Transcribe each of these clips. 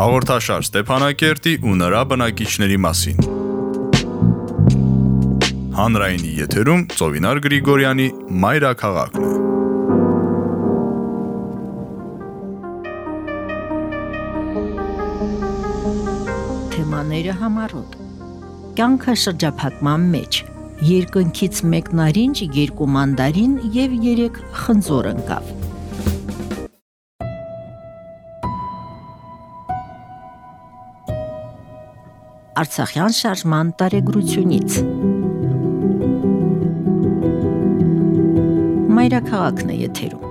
Հաղորդաշար Ստեփանակերտի ու նրա բնակիչների մասին։ Հանրայինի եթերում Ծովինար Գրիգորյանի Մայրաքաղաքն է։ Թեմաները համառոտ։ Կյանքը շրջափակման մեջ երկնքից մեկ նարինջ, երկու մանդարին եւ երեք խնձոր ընկավ։ Արցախյան շարժման տարեգրությունից։ Մայրաքաղաքն է եթերում։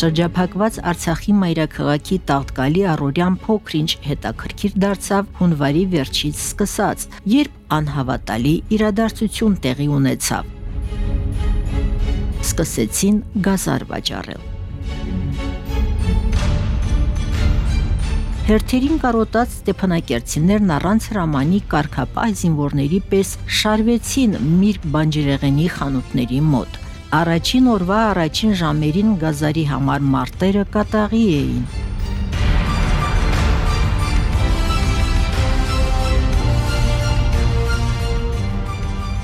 Շրջափակված Արցախի մայրաքաղաքի տաղտկալի առօրյան փոքրինչ հետաքրքիր դարձավ հունվարի վերջից սկսած, երբ անհավատալի իրադարձություն տեղի ունեցավ սկսեցին գազար վաճառել։ Հերթերին կարոտած Ստեփանակերտցիներն առանց հրամանի կարկապահ զինվորների պես շարվեցին Միրգ բանջերեղենի խանութների մոտ։ Առաջին օրվա առաջին ժամերին գազարի համար մարտերը կատաղի էին։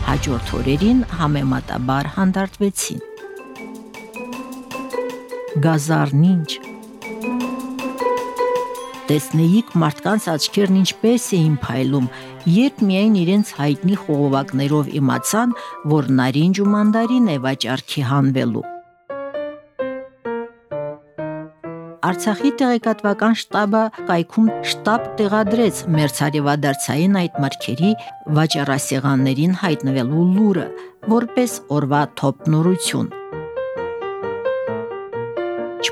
Հաջորդ օրերին համեմատաբար հանդարտվեցին գազարն ինչ տեսնեիք մարդկանց աչքերն ինչպես էին փայլում, երբ միայն իրենց հայտնի խողովակներով իմացան, որ նարինջ ու մանդարին է վաճառքի հանվելու։ Արցախի տեղեկատվական շտաբը կայքում շտաբ տեղադրեց մերցարևադարձային այդ մրգերի վաճառասեղաններին հայտնվելու լուրը, որպես օրվա թոփ նորություն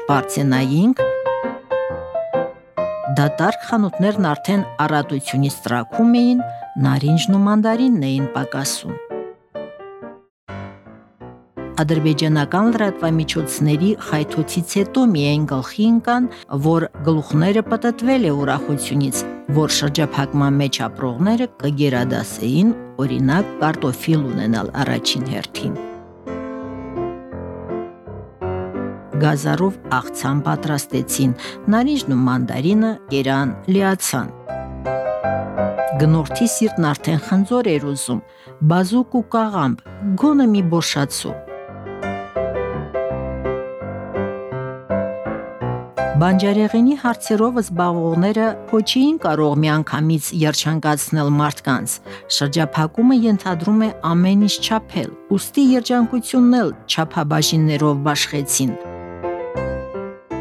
չբարձենայինք, դատարկ խանութներն արդեն առատությունից տրակում էին, նարինջն ու մանդարինն էին պակասում։ Ադրբեջանական լրատվամիջոցների խայթոցից հետո միայն գլխի ընկան, որ գլուխները պատտվել է ուրախությունից, որ շրջափակման մեջ ապրողները կգերադասեին օրինակ կարտոֆիլ ունենալ առաջին հերթին։ գազարով աղցան պատրաստեցին, նարինջն ու մանդարինը կերան լիացան։ Գնորդի սիրտն արդեն խնձոր էր ուզում, բազուկ ու կաղամբ, գոնը մի բոշացու։ Բանջարեղենի հարցերով զբաղվողները փոչին կարող միանգամից երջանկացնել մարդկանց։ Շրջափակումը ենթադրում է ամեն ինչ չափել։ Ոստի երջանկությունն էլ չափաբաժիններով բաշխեցին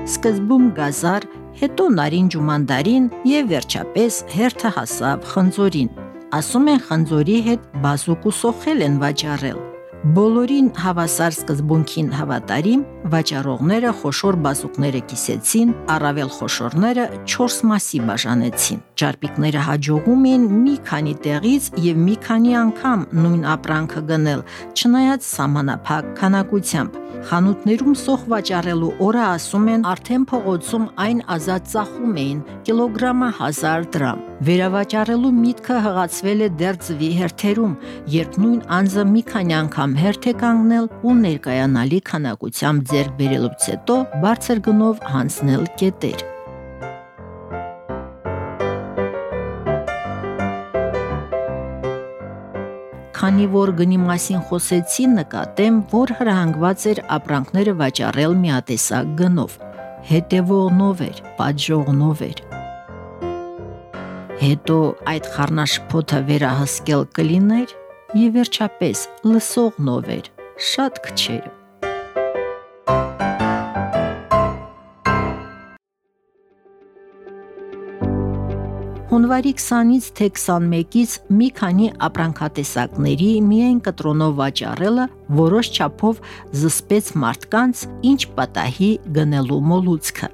սկզբում գազար, հետո նարինջ ու մանդարին եւ վերջապես հերթը հասավ խնձորին։ Ասում են խնձորի հետ բազուկ ու սոխել են վաճառել։ Բոլորին հավասար սկզբունքին հավատարիմ վաճառողները խոշոր բազուկները կիսեցին, առավել խոշորները 4 մասի բաժանեցին։ Ճարպիկները հաջողում էին մի քանի տեղից եւ մի քանի անգամ նույն ապրանքը գնել, չնայած սահմանափակ քանակությամբ։ Խանութներում սոխ վաճառելու օրը ասում են արդեն փողոցում այն ազատ ծախում էին կիլոգրամը 1000 դրամ։ Վերավաճառելու միտքը հղացվել է դեռ ծվի հերթերում, երբ նույն անձը մի քանի անգամ հերթ է կանգնել ու ներկայանալի քանակությամբ ձեռք բերելուց հետո բարձր գնով հանձնել կետեր։ քանի որ գնի մասին խոսեցին, նկատեմ, որ հրահանգված էր ապրանքները վաճառել միատեսակ գնով։ Հետևողնով էր, պատժողնով էր։ Հետո այդ խառնաշփոթը վերահսկել կլիներ եւ վերջապես լսողնով էր, շատ քչերը։ Հունվարի 20-ից թե 21-ից մի քանի ապրանքատեսակների միայն կտրոնով վաճառելը որոշ չափով զսպեց մարդկանց ինչ պատահի գնելու մոլուցքը։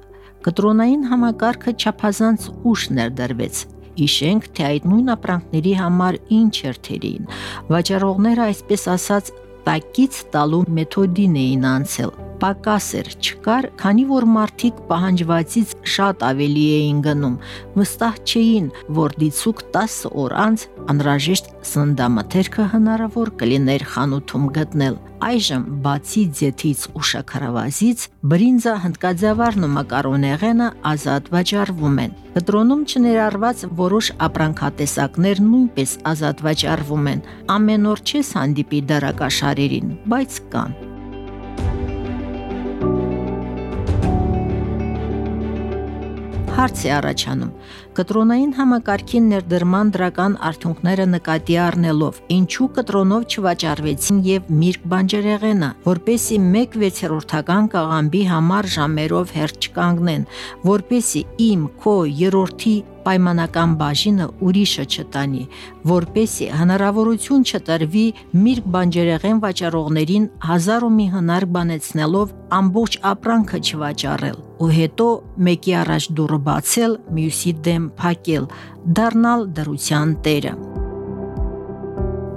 Կտրոնային համակարգը չափազանց ուշ ներդրվեց։ Իշենք, թե այդ նույն ապրանքների համար ինչ երթերին։ Վաճառողները այսպես ասած տակից տալու մեթոդին էին անցել պակաս էր չկար, քանի որ մարդիկ պահանջվածից շատ ավելի էին գնում։ Վստահ չէին, որ դիցուկ 10 օր անց անհրաժեշտ սննդամթերքը հնարավոր կլիներ խանութում գտնել։ Այժմ բացի ձեթից ու շաքարավազից, բրինձա, հնդկաձավարն ու մակարոնեղենը ազատ վաճառվում են։ Կտրոնում չներառված որոշ ապրանքատեսակներ նույնպես ազատ վաճառվում են։ Ամեն օր չես հանդիպի դարակաշարերին, բայց կան։ հարց է առաջանում. կտրոնային համակարգին ներդրման դրական արդյունքները նկատի առնելով, ինչու կտրոնով չվաճառվեցին եւ միրգ բանջարեղենը, որպեսի 1/6-ական կաղամբի համար ժամերով հերթ չկանգնեն, որպեսի իմ, քո, երրորդի պայմանական բաժինը ուրիշը չտանի, որպեսի հնարավորություն չտրվի միրգ բանջերեղեն վաճառողներին հազար ու մի հնար բանեցնելով ամբողջ ապրանքը չվաճառել ու հետո մեկի առաջ դուրը բացել, մյուսի դեմ փակել, դառնալ դրության տերը։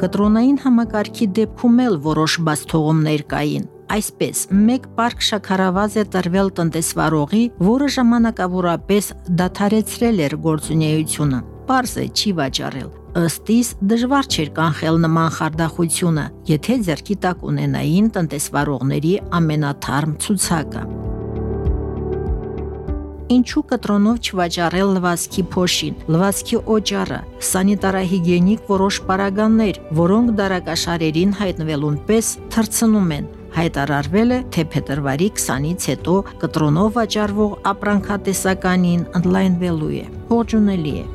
Կտրոնային համակարգի դեպքում էլ որոշ բացթողումներ կային, Այսպես, մեկ պարկ շաքարավազ է տրվել տնտեսվարողի, որը ժամանակավորապես դադարեցրել էր գործունեությունը։ Պարզ է չի վաճառել։ Ըստիս դժվար չէր կանխել նման խարդախությունը, եթե ձերքի տակ ունենային տնտեսվարողների ամենաթարմ ցուցակը։ Ինչու կտրոնով չվաճառել լվացքի փոշին, լվացքի օճառը, սանիտարահիգիենիկ որոշ պարագաններ, որոնք դարակաշարերին հայտնվելուն պես թրցնում են հայտարարվել է, թե փետրվարի 20-ից հետո կտրոնով վաճառվող ապրանքատեսականին ընդլայնվելու է։ Ողջունելի է։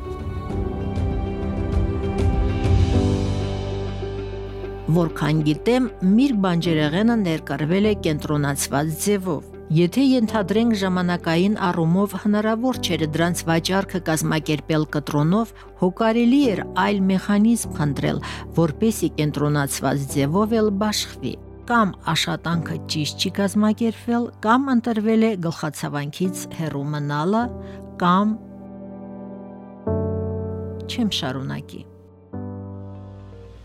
Որքան գիտեմ, Միր բանջերեղենը ներկրվել է կենտրոնացված ձևով։ Եթե ենթադրենք ժամանակային առումով հնարավոր չէր դրանց վաճառքը կազմակերպել կտրոնով, հոգարելի էր այլ մեխանիզմ խնդրել, որպեսի կենտրոնացված ձևով էլ բաշխվի կամ աշատանքը ճիշտ չի կազմակերպվել, կամ ընտրվել է գլխացավանքից հեռու մնալը, կամ չեմ շարունակի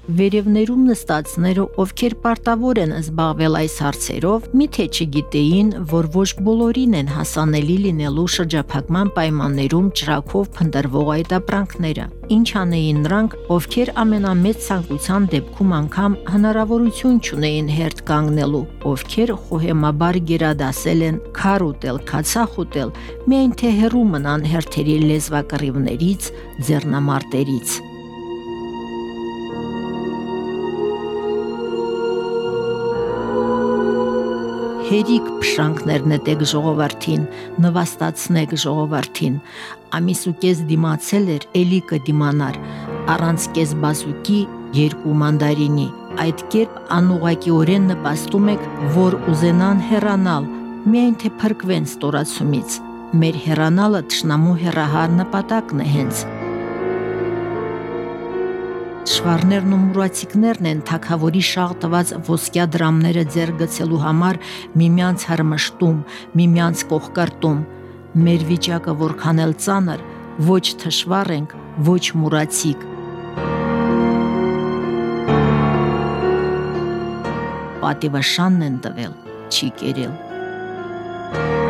Վերևներում նստածները, ովքեր պարտավոր են զբաղվել այս հարցերով, միթե չգիտեին, որ ոչ բոլորին են հասանելի լինելու շրջափակման պայմաններում ճրակով փնտրվող այդ ապրանքները։ Ինչ անեին նրանք, ովքեր ամենամեծ ցանկության դեպքում անգամ հնարավորություն չունեին հերթ կանգնելու, ովքեր խոհեմաբար գերադասել են քար ուտել, քացախ ուտել, միայն թե հերու մնան հերթերի լեզվակռիվներից, ձեռնամարտերից։ հերիք փշանքներ նետեք ժողովրդին, նվաստացնեք ժողովրդին։ Ամիս ու կես դիմացել էր, էլի կդիմանար, առանց կես բազուկի երկու մանդարինի։ Այդ կերպ անուղակիորեն նպաստում եք, որ ուզենան հեռանալ, միայն թե փրկվեն ստորացումից։ Մեր հեռանալը ճշնամու հեռահար նպատակն է հենց Շվարներն ու մուրացիկներն են թակավորի շաղ տված ոսկյա դրամները ձեր գցելու համար միմյանց հրմշտում, միմյանց կողկարտում։ Մեր վիճակը որքան էլ ծանր, ոչ թշվառ ենք, ոչ մուրացիկ։ Պատիվը շանն են տվել, չի կերել։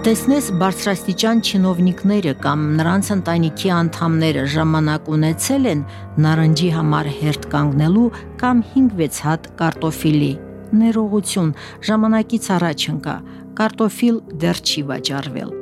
տեսնես բարձրաստիճան չինովնիկները կամ նրանց ընտանիքի անդամները ժամանակ ունեցել են նարնջի համար հերթ կանգնելու կամ 5-6 հատ կարտոֆիլի։ Ներողություն, ժամանակից առաջ ընկա։ Կարտոֆիլ դեռ չի վաճառվել։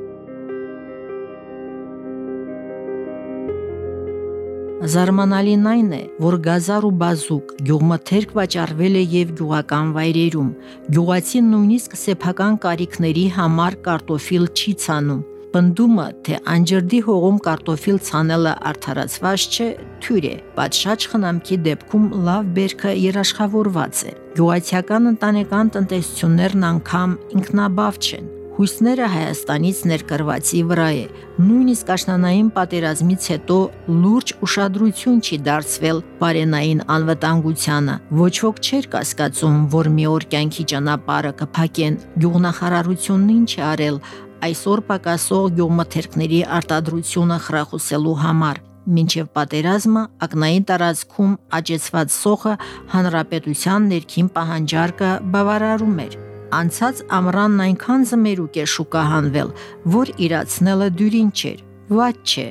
Զարմանալին այն է, որ գազար ու բազուկ գյուղմթերք վաճառվել է եւ գյուղական վայրերում։ Գյուղացին նույնիսկ սեփական կարիքների համար կարտոֆիլ չի ցանում։ Պնդումը, թե անջրդի հողում կարտոֆիլ ցանելը արդարացված չէ, թյուր է։ Պատշաճ խնամքի դեպքում լավ բերքը երաշխավորված է։ Գյուղացիական ընտանեկան տնտեսություններն անգամ ինքնաբավ չեն հույսները Հայաստանից ներկրվածի վրա է։ Նույնիսկ աշնանային պատերազմից հետո լուրջ ուշադրություն չի դարձվել բարենային անվտանգությանը։ Ոչ ոք չէր կասկածում, որ մի օր կյանքի ճանապարհը կփակեն։ Գյուղնախարարությունն ինչ է արել այսօր պակասող գյուղմթերքների արտադրությունը խրախուսելու համար։ մինչև պատերազմը ակնային տարածքում աճեցված սոխը հանրապետության ներքին պահանջարկը բավարարում էր։ Անցած ամռանն այնքան զմերուկ է շուկահանվել, որ իրացնելը դյուրին չէր։ Վատ չէ։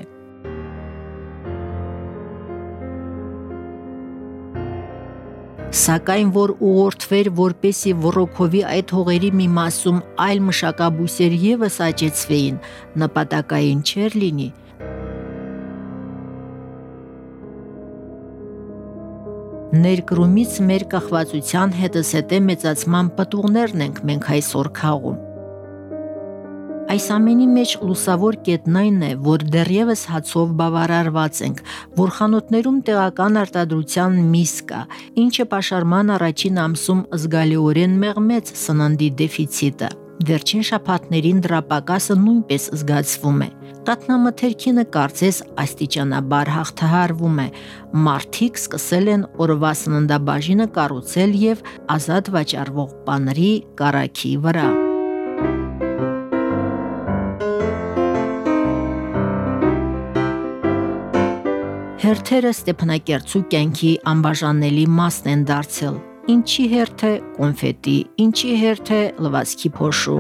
Սակայն որ ուղորթվեր, որպեսի Վռոքովի այդ հողերի մի մասում այլ մշակաբույսեր եւս աճեցվեին, նպատակային չէր լինի, Ներկրումից մեր կախվածության հետսետե մեծացման պտուղներն ենք մենք այսօր քաղում։ Այս ամենի մեջ լուսավոր կետն այն է, որ դեռևս հացով բավարարված ենք, որ խանութներում տեղական արտադրության միս կա, ինչը pašարման առաջին ամսում զգալիորեն մեղմեց սննդի դեֆիցիտը։ Վերջին շաբաթներին դրա պակասը նույնպես զգացվում է։ Տատնամթերքինը կարծես աստիճանաբար հաղթահարվում է։ Մարտիկ սկսել են օրվա սննդաբաժինը կառուցել եւ ազատ վաճառվող պանրի կարաքի վրա։ Հերթերը Ստեփանակերտցու կյանքի անբաժանելի մասն են դարձել ինչի հերթ է կոնֆետի, ինչի հերթ է լվացքի փոշու։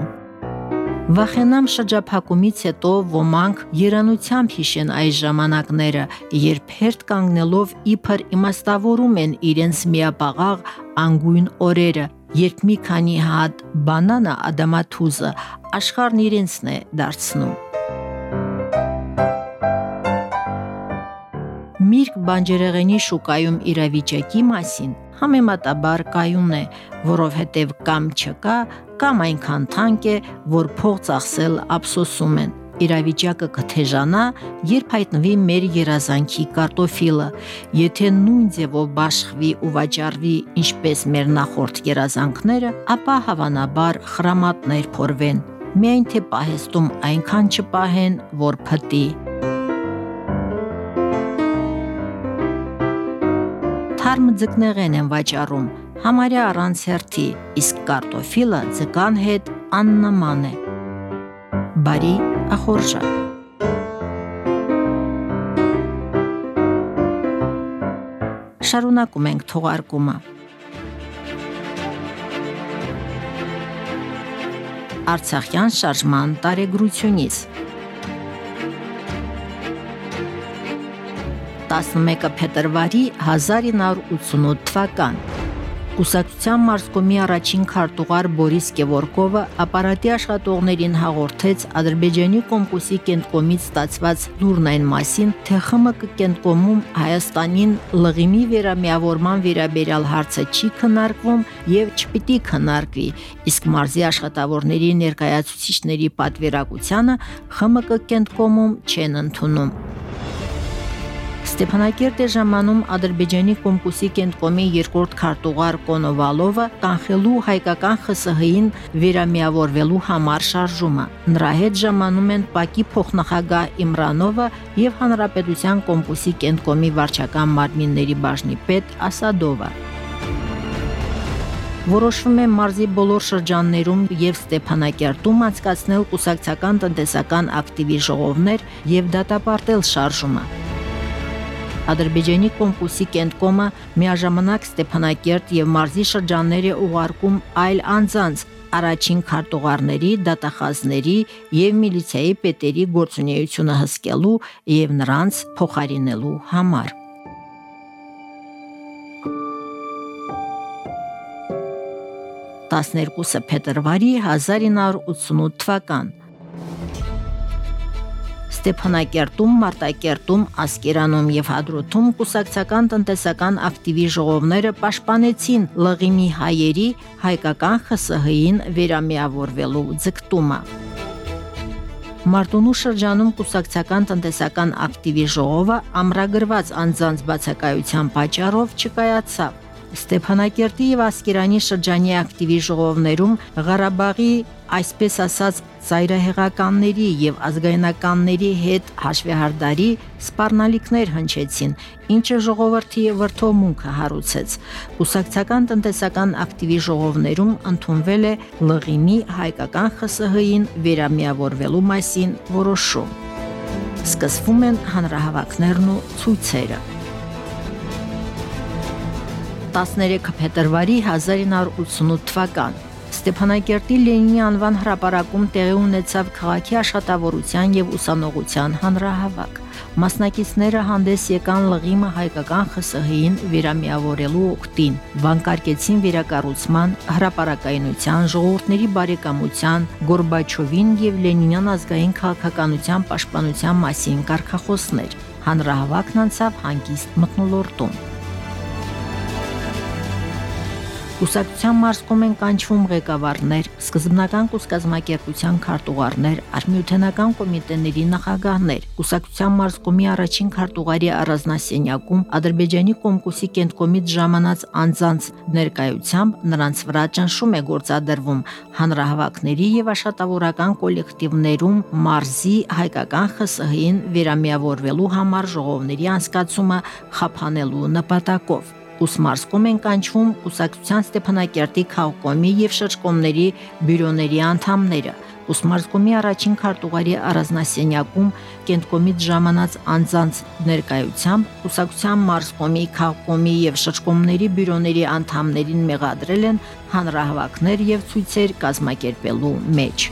Վախենամ շրջափակումից հետո ոմանք երանությամբ հիշեն այս ժամանակները, երբ հերթ կանգնելով իբր իմաստավորում են իրենց միապաղաղ անգույն օրերը, երբ մի քանի հատ բանանա ադամաթուզը աշխարհն իրենցն է դարձնում։ Միրգ բանջերեղենի շուկայում իրավիճակի մասին համեմատաբար կայուն է, որովհետև կամ չկա, կամ այնքան թանկ է, որ փող ծախսել ափսոսում են։ Իրավիճակը կթեժանա, երբ հայտնվի մեր երազանքի կարտոֆիլը, եթե նույն ձևով բաշխվի ու վաճառվի ինչպես մեր նախորդ երազանքները, ապա հավանաբար խրամատներ փորվեն։ Միայն թե պահեստում այնքան չպահեն, որ փտի։ թարմ ձկնեղեն են վաճառում, համարյա առանց հերթի, իսկ կարտոֆիլը ձկան հետ աննման է։ Բարի ախորժակ։ Շարունակում ենք թողարկումը։ Արցախյան շարժման տարեգրությունից 11 փետրվարի 1988 թվական։ Կուսակցության մարզկոմի առաջին քարտուղար Բորիս Գևորգովը ապարատի աշխատողներին հաղորդեց Ադրբեջանի Կոմկուսի կենտկոմից ստացված լուրն այն մասին, թե ԽՄԿ կենտկոմում Հայաստանին լղիմի վերամիավորման վերաբերյալ հարցը չի քննարկվում եւ չպիտի քննարկվի, իսկ մարզի աշխատավորների ներկայացուցիչների պատվիրակությանը ԽՄԿ կենտկոմում չեն ընդունում։ Ստեփանակերտ է ժամանում Ադրբեջանի Կոմկուսի կենտկոմի երկրորդ քարտուղար Կոնովալովը կանխելու հայկական ԽՍՀ-ին վերամիավորվելու համար շարժումը։ Նրա հետ ժամանում են Պակի փոխնախագահ Իմրանովը եւ Հանրապետության Կոմկուսի կենտկոմի վարչական մարմինների բաժնի պետ Ասադովը որոշվում է մարզի բոլոր շրջաններում եւ Ստեփանակերտում անցկացնել կուսակցական տնտեսական ակտիվի ժողովներ եւ դատապարտել շարժումը։ Ադրբեջանի Կոմկուսի կենտկոմը միաժամանակ Ստեփանակերտ եւ Մարզի շրջանների ուղարկում այլ անձանց առաջին քարտուղարների, դատախազների եւ միլիցիայի պետերի գործունեությունը հսկելու եւ նրանց փոխարինելու համար։ Տասներկուսը փետրվարի 1988 թվական Ստեփանակերտում, Մարտակերտում, Ասկերանում եւ Հադրութում կուսակցական տնտեսական ակտիվի ժողովները պաշտպանեցին լղիմի հայերի հայկական ԽՍՀ-ին վերամիավորվելու ձգտումը։ Մարտունու շրջանում կուսակցական տնտեսական ակտիվի ժողովը ամրագրված անձանց բացակայության պատճառով չկայացավ։ Ստեփանակերտի եւ Ասկերանի շրջանի ակտիվի ժողովներում Ղարաբաղի այսպես ասած ծայրահեղականների եւ ազգայնականների հետ հաշվեհարդարի սպառնալիքներ հնչեցին, ինչը ժողովրդի վրթովմունքը հարուցեց։ Կուսակցական տնտեսական ակտիվի ժողովներում ընդունվել է լղիմի հայկական ԽՍՀ-ին վերամիավորվելու մասին որոշում։ Սկսվում են հանրահավաքներն ու ցույցերը։ 13 փետրվարի 1988 թվական Ստեփանակերտի Լենինի անվան հրապարակում տեղի ունեցավ քաղաքի աշխատավորության եւ ուսանողության հանրահավաք։ Մասնակիցները հանդես եկան լղիմը հայկական ԽՍՀ-ին վերամիավորելու օկտին, վանկարկեցին վերակառուցման, հրապարակայնության, ժողովուրդների բարեկամության, Գորբաչովին եւ Լենինյան ազգային քաղաքականության պաշտպանության մասին կարգախոսներ։ Հանրահավաքն անցավ հանգիստ մթնոլորտում։ Կուսակցության մարզկում են կանչվում ղեկավարներ, սկզբնական կուսկազմակերպության քարտուղարներ, արմյութենական կոմիտեների նախագահներ։ Կուսակցության մարզկումի առաջին քարտուղարի առանձնասենյակում Ադրբեջանի Կոմկուսի կենտկոմիտ ժամանած անձանց ներկայությամբ նրանց վրա ճնշում է գործադրվում հանրահավաքների եւ աշխատավորական կոլեկտիվներում մարզի հայկական ԽՍՀ-ին վերամիավորվելու համար ժողովների անցկացումը խափանելու նպատակով ուսմարսկում են կանչվում Կուսակցության Ստեփանակերտի քաղաքոմի եւ շրջկոմների բյուրոների անդամները։ Ուսմարսկոմի առաջին քարտուղարի առանձնասենյակում կենտկոմից ժամանած անձանց ներկայությամբ Կուսակցության մարզկոմի, քաղաքոմի եւ շրջկոմների բյուրոների անդամներին մեղադրել են հանրահավաքներ եւ ցույցեր կազմակերպելու մեջ։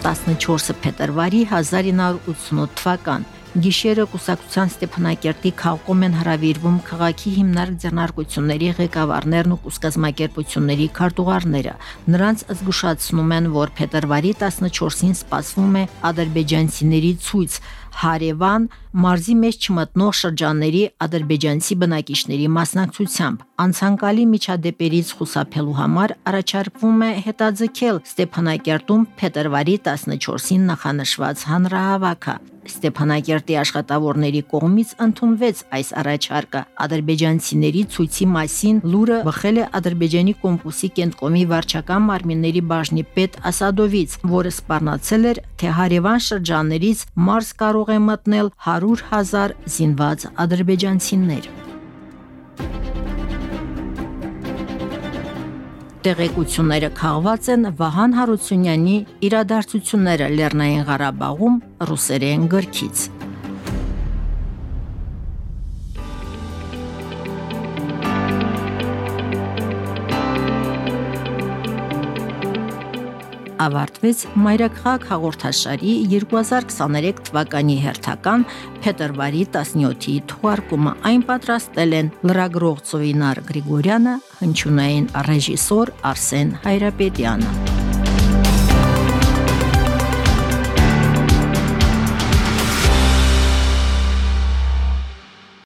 14 փետրվարի 1988 թվական Գիշերը կուսակցության Ստեփանակերտի քաղաքում են հravirվում քաղաքի հիմնարկ ձեռնարկությունների ղեկավարներն ու կուսկազմակերպությունների քարտուղարները։ Նրանց զգուշացնում են, որ փետրվարի 14-ին սպասվում է ադրբեջանցիների ցույց Հարևան մարզի մեջ չմտնող շրջանների ադրբեջանցի բնակիչների մասնակցությամբ անցանկալի միջադեպերից խուսափելու համար առաջարկվում է հետաձգել Ստեփանակերտում փետրվարի 14-ին նախանշված հանրահավաքը։ Ստեփանակերտի աշխատավորների կողմից ընդունվեց այս առաջարկը։ Ադրբեջանցիների ցույցի մասին լուրը բխել է Ադրբեջանի Կոմկուսի կենտկոմի վարչական մարմինների բաժնի պետ Ասադովից, որը սպառնացել էր, թե հարևան շրջաններից մարզ կարող է մտնել 100 հազար զինված ադրբեջանցիներ։ Տեղեկությունները քաղված են Վահան Հարությունյանի իրադարձությունները Լեռնային Ղարաբաղում ռուսերեն գրքից։ ավարտվեց Մայրաքաղաք հաղորդաշարի 2023 թվականի հերթական փետրվարի 17-ի թողարկումը։ Այն պատրաստել են լրագրող Ծովինար Գրիգորյանը, հնչյունային ռեժիսոր Արսեն Հայրապետյանը։